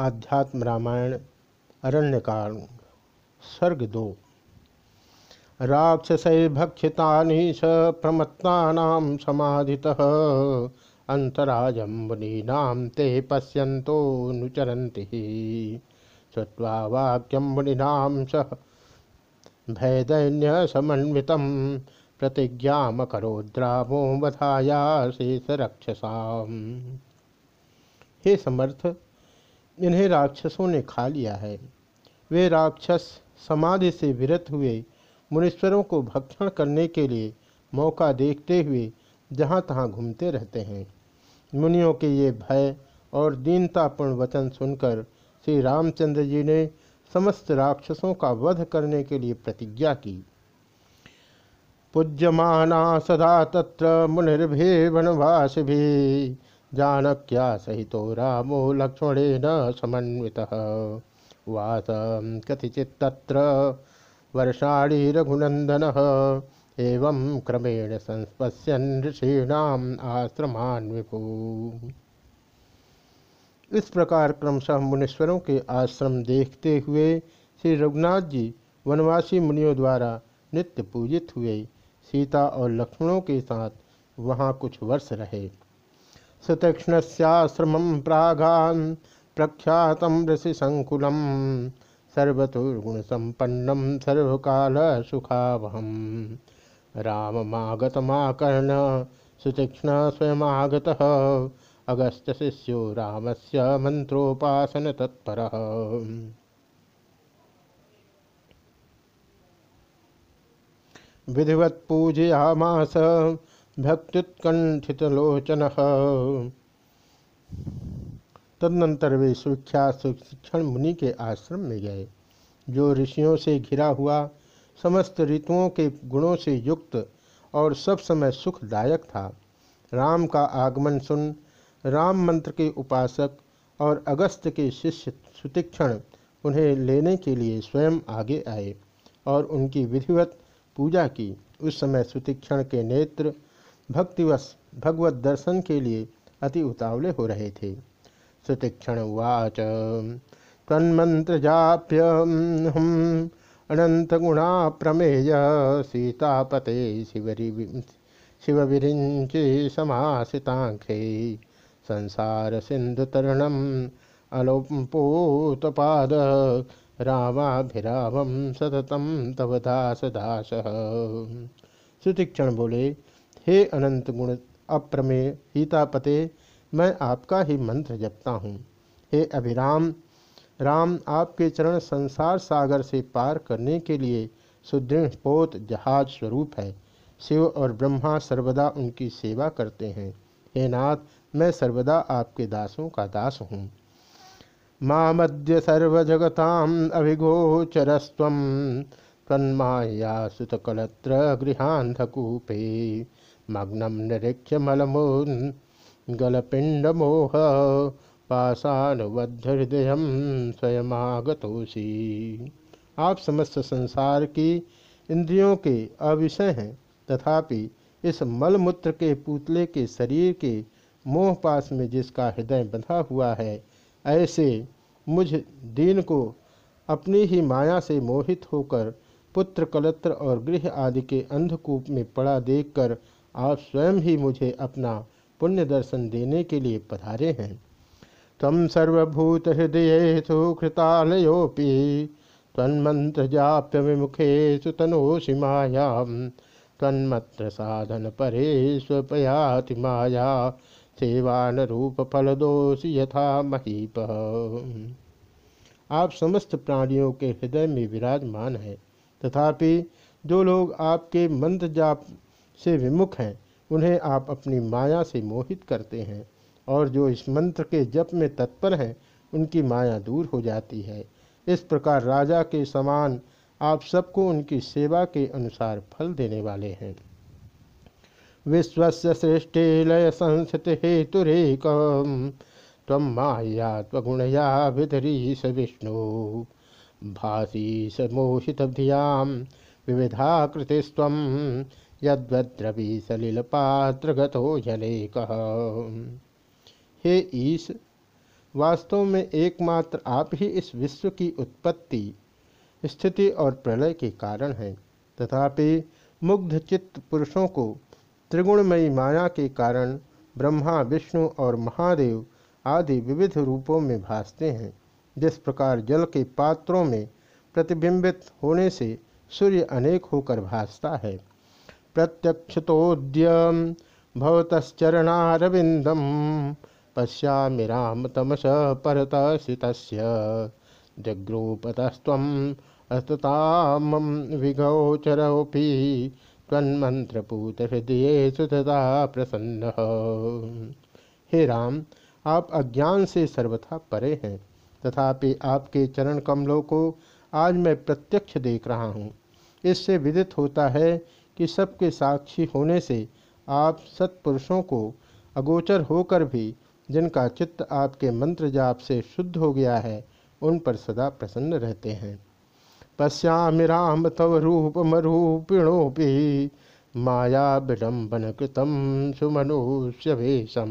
आध्यात्म रामायण अरण्यकांड सर्ग दो। राक्षसैर्भक्षिता स प्रमत्ता समाधि अंतराजम ते पश्यन्तोऽनुचरन्ति श्रुवा वाक्यम मुनीना सह भयदैन्यसमन्वितं प्रतिज्ञामकरोद्रामो वधाया शेषरक्षसाम् हे समर्थ इन्हें राक्षसों ने खा लिया है। वे राक्षस समाधि से विरत हुए मुनीश्वरों को भक्षण करने के लिए मौका देखते हुए जहाँ तहाँ घूमते रहते हैं। मुनियों के ये भय और दीनतापूर्ण वचन सुनकर श्री रामचंद्र जी ने समस्त राक्षसों का वध करने के लिए प्रतिज्ञा की। पूज्यमाना सदा तत्र मुनिर्भे वनवास भी जानक्या सहित रामो लक्ष्मणेन समन्वितः। वास कथिचित्तत्र वर्षाणी रघुनंदन एवं क्रमेण संस्पश्यन ऋषीणाम आश्रमान विभु। इस प्रकार क्रमशः मुनीश्वरों के आश्रम देखते हुए श्री रघुनाथ जी वनवासी मुनियों द्वारा नित्य पूजित हुए। सीता और लक्ष्मणों के साथ वहाँ कुछ वर्ष रहे। सुतीक्षणस्याश्रम प्रागान् प्रख्यात ऋषिसंकुल सर्वतुर्गुणसम्पन्नं सर्वकालसुखावहं राममागतमाकर्ण सुतीक्ष्ण स्वयमागतः अगस्त्यशिष्यो रामस्य मन्त्रोपासनतत्परः। विधिवत् पूजयामास भक्त्युत्कंठितलोचन तदनंतर वे सुख्यात शिक्षण मुनि के आश्रम में गए। जो ऋषियों से घिरा हुआ, समस्त ऋतुओं के गुणों से युक्त और सब समय सुखदायक था। राम का आगमन सुन, राम मंत्र के उपासक और अगस्त के शिष्य सुतिक्षण उन्हें लेने के लिए स्वयं आगे आए और उनकी विधिवत पूजा की। उस समय सुतिक्षण के नेत्र भक्तिवश भगवत दर्शन के लिए अति उतावले हो रहे थे। सुतीक्षण उवाच। तन्मंत्र जाप्य हम अनंत गुणा प्रमेय सीतापते शिवरी शिव शिवविरिंचि समासिताखे संसार सिंधु तरणम अलोपोतपाद रामाभिरामम सततम तव दास दास सुतीक्षण बोले हे अनंत गुण, अप्रमेय सीतापते मैं आपका ही मंत्र जपता हूँ। हे अभिराम, राम आपके चरण संसार सागर से पार करने के लिए सुदृढ़ पोत जहाज़ स्वरूप है। शिव और ब्रह्मा सर्वदा उनकी सेवा करते हैं। हे नाथ, मैं सर्वदा आपके दासों का दास हूँ। मामद्य सर्वजगताम अभिगोचरस्व तन्माया सुतकलत्र मलमोह पाषाणबद्ध हृदय स्वयमागतोषी आप समस्त संसार की इंद्रियों के अविषय हैं, तथापि इस मलमूत्र के पुतले के शरीर के मोह पास में जिसका हृदय बंधा हुआ है, ऐसे मुझ दीन को अपनी ही माया से मोहित होकर पुत्र कलत्र और गृह आदि के अंधकूप में पड़ा देखकर आप स्वयं ही मुझे अपना पुण्य दर्शन देने के लिए पधारे हैं। तम सर्वभूत हृदय सुकृतालयोपि तन्मंत्र जाप्य विमुखे सुतनोषि मायाम। तन्मत्र साधन परे स्वपयाति माया सेवान रूप फलदोष यथा महीप। आप समस्त प्राणियों के हृदय में विराजमान है। तथापि जो लोग आपके मंत्र जाप से विमुख हैं, उन्हें आप अपनी माया से मोहित करते हैं और जो इस मंत्र के जप में तत्पर हैं, उनकी माया दूर हो जाती है। इस प्रकार राजा के समान आप सबको उनकी सेवा के अनुसार फल देने वाले हैं। विश्व सृष्टि लय संस्थित हेतुरेक तम माया त्वगुणया विधरीश विष्णु। भासी समोहित धियाम विविधाकृतिस्व यद्रवी सलिल पात्र गो जने कह हे ईश, वास्तव में एकमात्र आप ही इस विश्व की उत्पत्ति, स्थिति और प्रलय के कारण हैं। तथापि मुग्ध चित्त पुरुषों को त्रिगुणमयी माया के कारण ब्रह्मा, विष्णु और महादेव आदि विविध रूपों में भासते हैं। जिस प्रकार जल के पात्रों में प्रतिबिंबित होने से सूर्य अनेक होकर भासता है। प्रत्यक्षतोद्यम भवतश्चरणारविंदम, पश्यामि राम तमस परत सित जग्रूपतस्व अस्तताम विगोचरोपी तन्मंत्रपूत हृदय सुतता प्रसन्न। हे राम, आप अज्ञान से सर्वथा परे हैं। तथापि आपके चरण कमलों को आज मैं प्रत्यक्ष देख रहा हूँ। इससे विदित होता है कि सबके साक्षी होने से आप सत्पुरुषों को अगोचर होकर भी जिनका चित्त आपके मंत्र जाप से शुद्ध हो गया है, उन पर सदा प्रसन्न रहते हैं। पश्यामि राम तव रूपमरूपिणोपि माया विडम्बन कृतम सुमनुष्य वेशम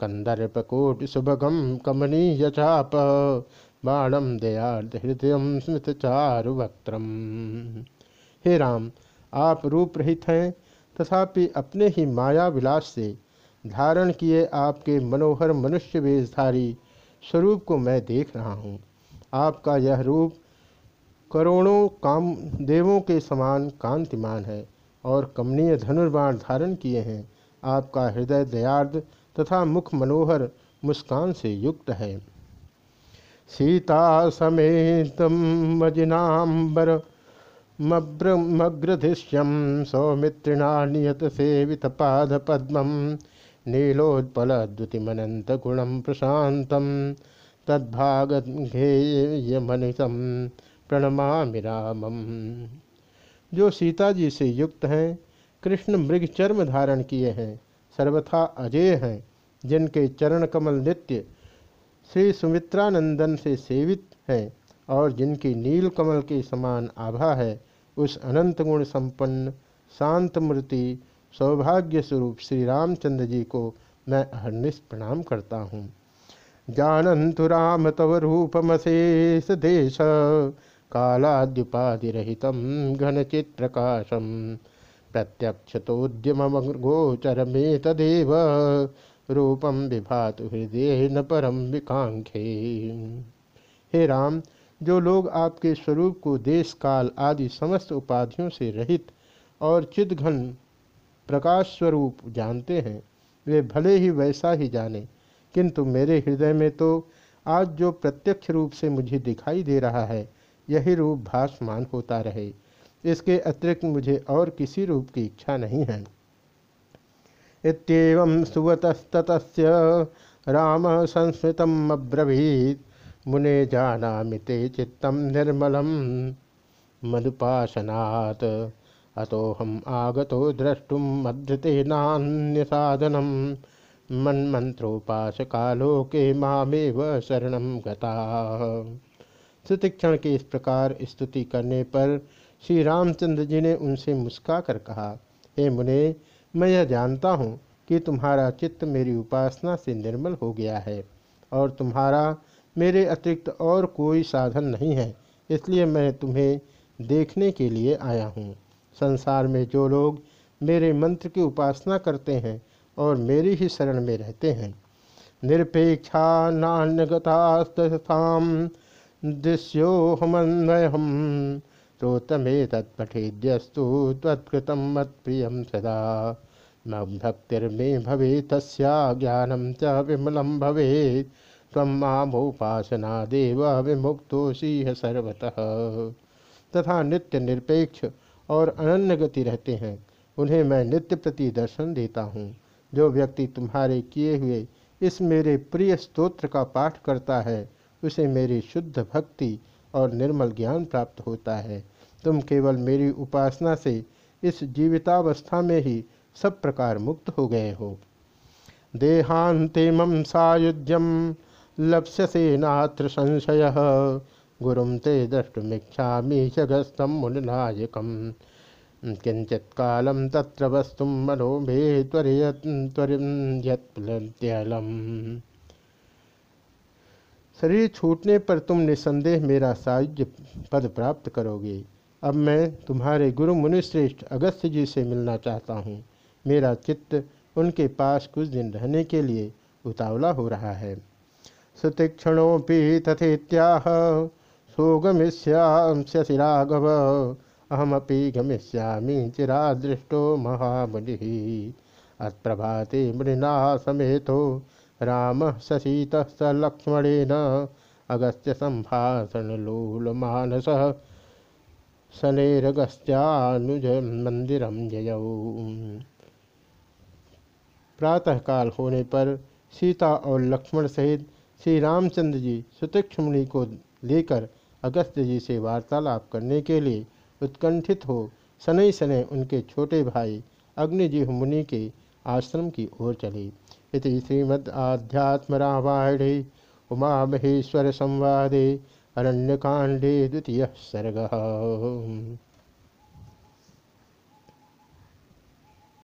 कंदर्पकोट सुभगम कमनीय चाप बाणम दयाद हृदय स्मृत चारु वक्त्रम हे राम, आप रूप रहित हैं, तथापि अपने ही माया विलास से धारण किए आपके मनोहर मनुष्य वेशधारी स्वरूप को मैं देख रहा हूँ। आपका यह रूप करोड़ों काम, देवों के समान कांतिमान है और कमनीय धनुर्बाण धारण किए हैं। आपका हृदय दयार्द तथा मुख मनोहर मुस्कान से युक्त है। सीता समेत मजिनाम्बर मग्रधिष्यम सौमित्रिणा नियत सेवित पाद पद्म नीलोत्पल नीलोत्पलद्युतिमनंत गुणम प्रशांतम तद्भागेयमनितम प्रणमा रामम। जो सीता जी से युक्त हैं, कृष्ण मृग चर्म धारण किए हैं सर्वथा अजय हैं, जिनके चरण कमल नित्य श्री सुमित्रानंदन से सेवित हैं और जिनकी नील कमल के समान आभा है, उस अनंत गुण संपन्न, शांत मूर्ति सौभाग्य स्वरूप श्री रामचंद्र जी को मैं अहर्निश प्रणाम करता हूँ। जानंतु राम तव रूपमशेष देश कालाद्युपाधिहित घनचित प्रकाशम में तदेव रूपम विभातु हृदय न परम विकांखे हे राम, जो लोग आपके स्वरूप को देश काल आदि समस्त उपाधियों से रहित और चिदघन प्रकाश स्वरूप जानते हैं, वे भले ही वैसा ही जाने, किंतु मेरे हृदय में तो आज जो प्रत्यक्ष रूप से मुझे दिखाई दे रहा है, यही रूप भासमान होता रहे। इसके अतिरिक्त मुझे और किसी रूप की इच्छा नहीं है। इतम सुवतस्त राम संस्मृतम अब्रवीत। मुने जाना ते चित्तम निर्मलम। मधुपाशनात् अतोहम आगतो द्रष्टुम नान्य साधनम कालोके मामेव शरण गता। सुतिक्षण के इस प्रकार स्तुति करने पर श्री रामचंद्र जी ने उनसे मुस्का कर कहा, हे मुने, मैं यह जानता हूँ कि तुम्हारा चित्त मेरी उपासना से निर्मल हो गया है और तुम्हारा मेरे अतिरिक्त और कोई साधन नहीं है, इसलिए मैं तुम्हें देखने के लिए आया हूँ। संसार में जो लोग मेरे मंत्र की उपासना करते हैं और मेरी ही शरण में रहते हैं, निरपेक्षा नान्यगतास्ताम दृश्योहमन्वयम तो तमे तत्पठेद्यस्तु तत्कृतम मत्प्रिय सदा। न भक्तिर्मे भवे तस्या ज्ञानम च विमलम भवे तम मामोपासना देव विमुक्तोषि सर्वतः। तथा नित्य निरपेक्ष और अनन्य गति रहते हैं, उन्हें मैं नित्य प्रति दर्शन देता हूँ। जो व्यक्ति तुम्हारे किए हुए इस मेरे प्रिय स्तोत्र का पाठ करता है, उसे मेरी शुद्ध भक्ति और निर्मल ज्ञान प्राप्त होता है। तुम केवल मेरी उपासना से इस जीवितावस्था में ही सब प्रकार मुक्त हो गए हो। देहांतिम सायुज्यम लप्स्यसे नात्र संशय गुरुम ते द्रष्टुमीक्षा जगस्तम मुननायकम किंचित कालम तत्र वस्तु मनो मे त्वरियत शरीर छूटने पर तुम निसंदेह मेरा सायुज्य पद प्राप्त करोगे। अब मैं तुम्हारे गुरु मुनिश्रेष्ठ अगस्त्य जी से मिलना चाहता हूँ। मेरा चित्त उनके पास कुछ दिन रहने के लिए उतावला हो रहा है। सुतीक्षणोपि तथेत्याह सोगमिष्याशि राघव अहमपि गमिष्यामि चिरादृष्टो महामुनि अत्प्रभाते मृना समेतो, राम ससीत स लक्ष्मणेन, अगस्त्य लोल मानस शनेरगस्त्यानुज प्रातःकाल होने पर सीता और लक्ष्मण सहित श्री रामचंद्र जी सुतीक्ष मुनि को लेकर अगस्त्य जी से वार्तालाप करने के लिए उत्कंठित हो शनै शनै उनके छोटे भाई अग्निजीव मुनि के आश्रम की ओर चले। इति श्रीमद् आध्यात्म रामायणे उमा महेश्वर संवादे। अरण्यकांडे द्वितीय सर्ग।